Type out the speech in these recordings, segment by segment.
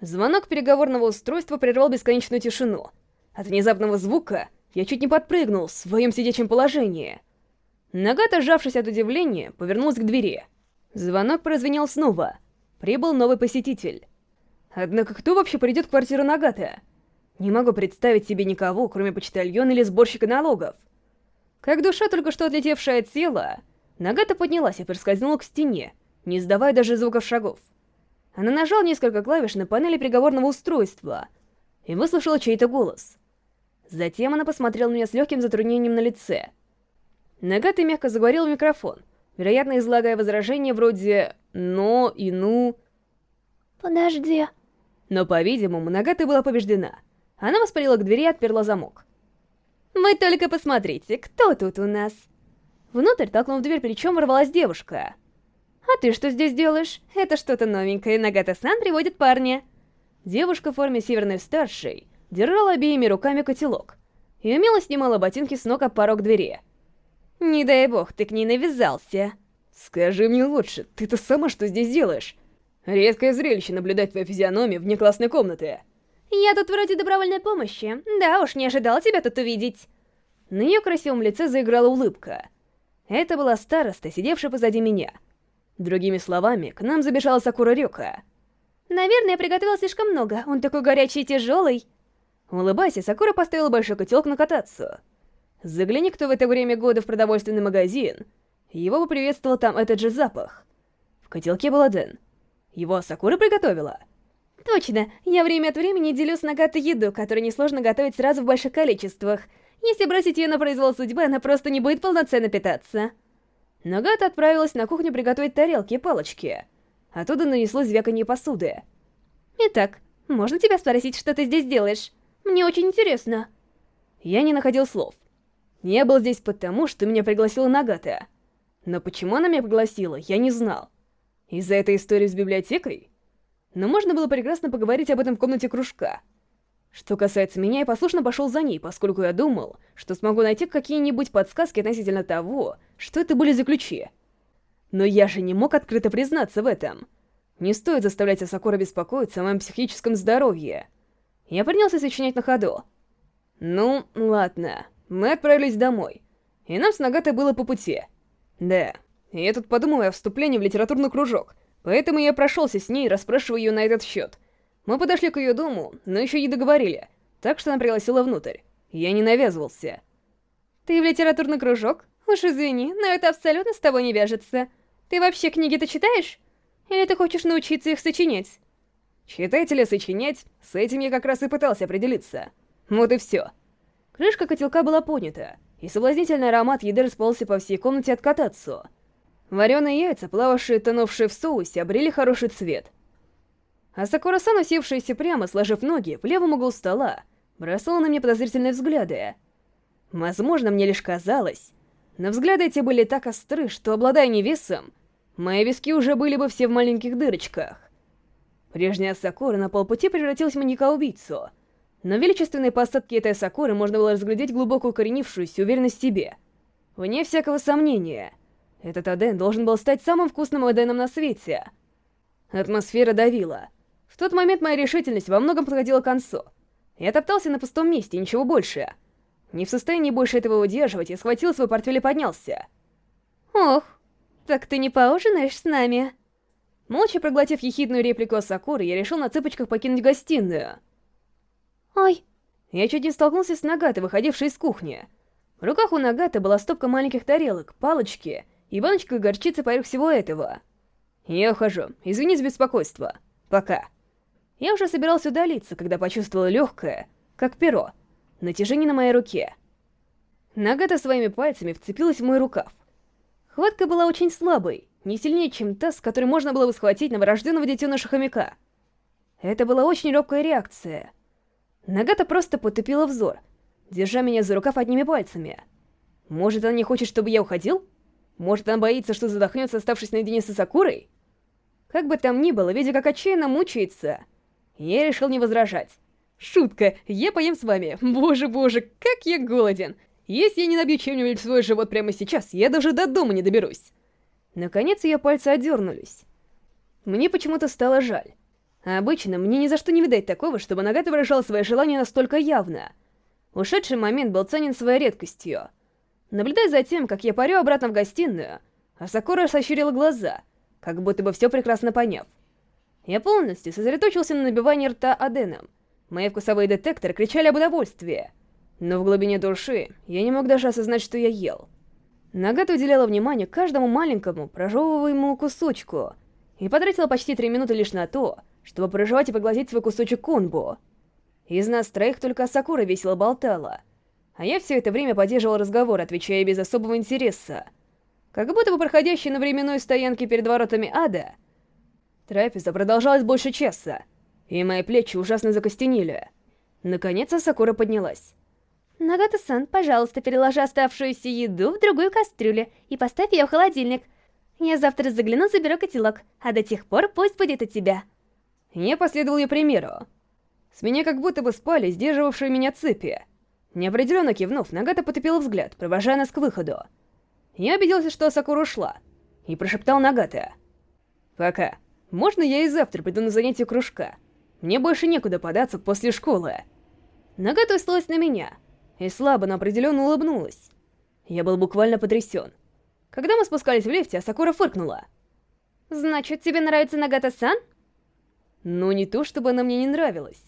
Звонок переговорного устройства прервал бесконечную тишину. От внезапного звука я чуть не подпрыгнул в своем сидячем положении. Нагата, сжавшись от удивления, повернулась к двери. Звонок прозвенел снова. Прибыл новый посетитель. Однако кто вообще придет в квартиру Нагата? Не могу представить себе никого, кроме почтальона или сборщика налогов. Как душа, только что отлетевшая от тела, Нагата поднялась и проскользнула к стене, не издавая даже звуков шагов. Она нажала несколько клавиш на панели приговорного устройства и выслушала чей-то голос. Затем она посмотрела на меня с легким затруднением на лице. Нагата мягко заговорила в микрофон, вероятно, излагая возражения вроде «но» и «ну». «Подожди». Но, по-видимому, Нагата была побеждена. Она воспарила к двери и отперла замок. «Вы только посмотрите, кто тут у нас?» Внутрь, толкнув дверь плечом, ворвалась девушка — «А ты что здесь делаешь? Это что-то новенькое, Нагата-сан приводит парня». Девушка в форме северной старшей держала обеими руками котелок и умело снимала ботинки с ног об порог двери. «Не дай бог, ты к ней навязался». «Скажи мне лучше, ты-то сама что здесь делаешь? Редкое зрелище наблюдать твою физиономию вне классной комнаты». «Я тут вроде добровольной помощи. Да уж, не ожидал тебя тут увидеть». На ее красивом лице заиграла улыбка. Это была староста, сидевшая позади меня — Другими словами, к нам забежала Сакура Рюка. «Наверное, я приготовила слишком много, он такой горячий и тяжелый». Улыбаясь, Сакура поставила большой котелок на кататься. Загляни кто в это время года в продовольственный магазин, его бы приветствовал там этот же запах. В котелке был Дэн. Его Сакура приготовила. Точно, я время от времени делю с Нагата еду, которую несложно готовить сразу в больших количествах. Если бросить ее на произвол судьбы, она просто не будет полноценно питаться. Нагата отправилась на кухню приготовить тарелки и палочки. Оттуда нанеслось звяканье посуды. «Итак, можно тебя спросить, что ты здесь делаешь? Мне очень интересно». Я не находил слов. Я был здесь потому, что меня пригласила Нагата. Но почему она меня пригласила, я не знал. Из-за этой истории с библиотекой? Но можно было прекрасно поговорить об этом в комнате кружка. Что касается меня, я послушно пошел за ней, поскольку я думал, что смогу найти какие-нибудь подсказки относительно того, что это были за ключи. Но я же не мог открыто признаться в этом. Не стоит заставлять Асакура беспокоиться о моем психическом здоровье. Я принялся сочинять на ходу. Ну, ладно, мы отправились домой. И нам с Нагатой было по пути. Да, я тут подумал о вступлении в литературный кружок, поэтому я прошелся с ней, расспрашивая ее на этот счет — мы подошли к ее дому, но еще не договорили, так что она пригласила внутрь. Я не навязывался. Ты в литературный кружок? Уж извини, но это абсолютно с тобой не вяжется. Ты вообще книги-то читаешь? Или ты хочешь научиться их сочинять? Читать или сочинять, с этим я как раз и пытался определиться. Вот и все. Крышка котелка была поднята, и соблазнительный аромат еды расползся по всей комнате от катацу. Вареные яйца, плававшие тонувшие в соусе, обрели хороший цвет — а Сакура-сан, усевшаяся прямо, сложив ноги, в левом углу стола, бросала на меня подозрительные взгляды. Возможно, мне лишь казалось, но взгляды эти были так остры, что, обладая невесом, мои виски уже были бы все в маленьких дырочках. Прежняя Сакура на полпути превратилась в маньяка-убийцу, но в величественной посадке этой Сакуры можно было разглядеть глубоко укоренившуюся уверенность в себе. Вне всякого сомнения, этот Аден должен был стать самым вкусным Аденом на свете. Атмосфера давила — в тот момент моя решительность во многом подходила к концу. Я топтался на пустом месте, ничего больше. Не в состоянии больше этого удерживать, я схватил свой портфель и поднялся. «Ох, так ты не поужинаешь с нами?» Молча проглотив ехидную реплику Сакуры, я решил на цыпочках покинуть гостиную. «Ой!» Я чуть не столкнулся с Нагата, выходившей из кухни. В руках у Нагата была стопка маленьких тарелок, палочки и баночка горчицы поверх всего этого. Я ухожу. Извини за беспокойство. Пока. Я уже собирался удалиться, когда почувствовал легкое, как перо, натяжение на моей руке. Нагата своими пальцами вцепилась в мой рукав. Хватка была очень слабой, не сильнее, чем та, с которой можно было бы схватить новорожденного детеныша хомяка. Это была очень робкая реакция. Нагата просто потупила взор, держа меня за рукав одними пальцами. Может, она не хочет, чтобы я уходил? Может, она боится, что задохнется, оставшись наедине с Сакурой? Как бы там ни было, видя, как отчаянно мучается, я решил не возражать. Шутка, я поем с вами. Боже-боже, как я голоден. Если я не набью чем-нибудь свой живот прямо сейчас, я даже до дома не доберусь. Наконец ее пальцы отдернулись. Мне почему-то стало жаль. Обычно мне ни за что не видать такого, чтобы Нагата выражал свои желания настолько явно. Ушедший момент был ценен своей редкостью. Наблюдая за тем, как я парю обратно в гостиную, Асакура сощурила глаза, как будто бы все прекрасно поняв. Я полностью сосредоточился на набивании рта аденом. Мои вкусовые детекторы кричали об удовольствии. Но в глубине души я не мог даже осознать, что я ел. Нагата уделяла внимание каждому маленькому, прожевываемому кусочку, и потратила почти три минуты лишь на то, чтобы прожевать и поглотить свой кусочек кунбу. Из нас троих только Асакура весело болтала, а я все это время поддерживал разговор, отвечая без особого интереса. Как будто бы проходящей на временной стоянке перед воротами ада, трапеза продолжалась больше часа, и мои плечи ужасно закостенели. Наконец Асакура поднялась. «Нагата-сан, пожалуйста, переложи оставшуюся еду в другую кастрюлю и поставь ее в холодильник. Я завтра загляну, заберу котелок, а до тех пор пусть будет у тебя». Я последовал ее примеру. С меня как будто бы спали сдерживавшие меня цепи. Неопределенно кивнув, Нагата потопила взгляд, провожая нас к выходу. Я убедился, что Сакура ушла, и прошептал Нагата. «Пока. Можно я и завтра приду на занятие кружка? Мне больше некуда податься после школы». Нагата услалась на меня — и слабо, но определенно улыбнулась. Я был буквально потрясен. Когда мы спускались в лифте, Асакура фыркнула. «Значит, тебе нравится Нагата-сан?» Ну, не то, чтобы она мне не нравилась.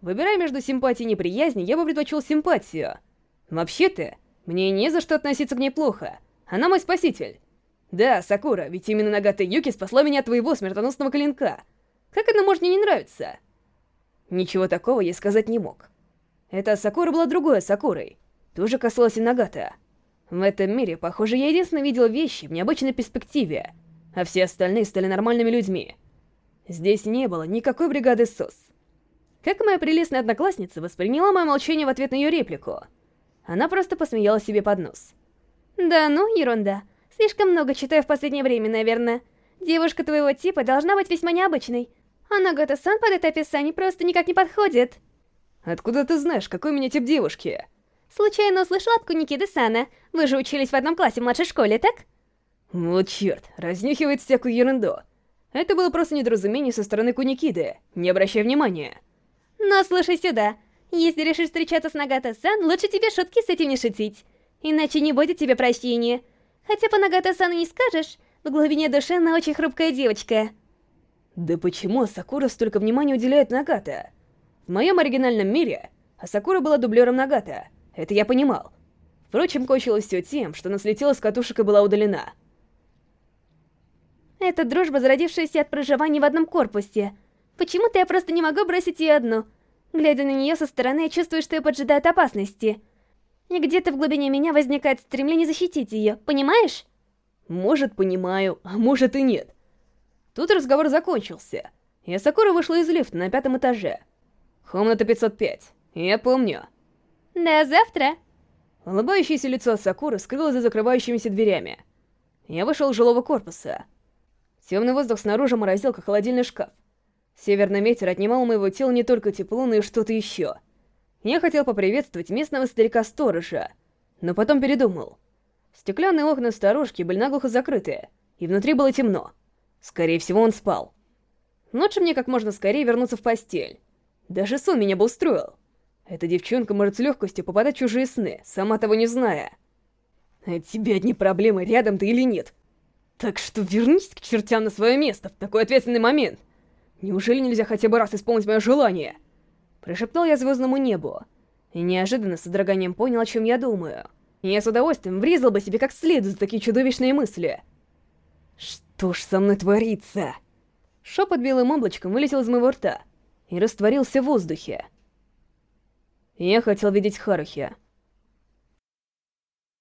Выбирая между симпатией и неприязнью, я бы предпочел симпатию. Вообще-то, мне не за что относиться к ней плохо. Она мой спаситель. Да, Сакура, ведь именно Нагата Юки спасла меня от твоего смертоносного клинка. Как это может мне не нравиться? Ничего такого я сказать не мог. Эта Сакура была другой Сакурой. Тоже касалась и Нагата. В этом мире, похоже, я единственно видел вещи в необычной перспективе, а все остальные стали нормальными людьми. Здесь не было никакой бригады СОС. Как моя прелестная одноклассница восприняла мое молчание в ответ на ее реплику? Она просто посмеялась себе под нос. «Да ну, ерунда. Слишком много читаю в последнее время, наверное. Девушка твоего типа должна быть весьма необычной. А Нагата-сан под это описание просто никак не подходит». Откуда ты знаешь, какой у меня тип девушки? Случайно услышал от Куникиды Сана. Вы же учились в одном классе в младшей школе, так? Вот черт, разнюхивает всякую ерунду. Это было просто недоразумение со стороны Куникиды, не обращай внимания. Но слушай сюда. Если решишь встречаться с Нагата-сан, лучше тебе шутки с этим не шутить. Иначе не будет тебе прощения. Хотя по Нагата-сану не скажешь, в глубине души она очень хрупкая девочка. Да почему Сакура столько внимания уделяет Нагата? В моем оригинальном мире Асакура была дублером Нагата, это я понимал. Впрочем, кончилось все тем, что она слетела с катушек и была удалена. Это дружба, зародившаяся от проживания в одном корпусе. Почему-то я просто не могу бросить ее одну. Глядя на нее со стороны, я чувствую, что ее поджидают опасности. И где-то в глубине меня возникает стремление защитить ее, понимаешь? Может, понимаю, а может и нет. Тут разговор закончился, и Асакура вышла из лифта на пятом этаже. Комната 505. Я помню. До завтра. Улыбающееся лицо Сакуры скрылось за закрывающимися дверями. Я вышел из жилого корпуса. Темный воздух снаружи морозил, как холодильный шкаф. Северный ветер отнимал у моего тела не только тепло, но и что-то еще. Я хотел поприветствовать местного старика-сторожа, но потом передумал. Стеклянные окна сторожки были наглухо закрыты, и внутри было темно. Скорее всего, он спал. Лучше мне как можно скорее вернуться в постель. Даже сон меня бы устроил. Эта девчонка может с легкостью попадать в чужие сны, сама того не зная. От тебя одни проблемы, рядом ты или нет. Так что вернись к чертям на свое место в такой ответственный момент. Неужели нельзя хотя бы раз исполнить мое желание? Прошептал я звездному небу. И неожиданно с содроганием понял, о чем я думаю. И я с удовольствием врезал бы себе как следует за такие чудовищные мысли. Что ж со мной творится? Шепот белым облачком вылетел из моего рта и растворился в воздухе. Я хотел видеть Харухи.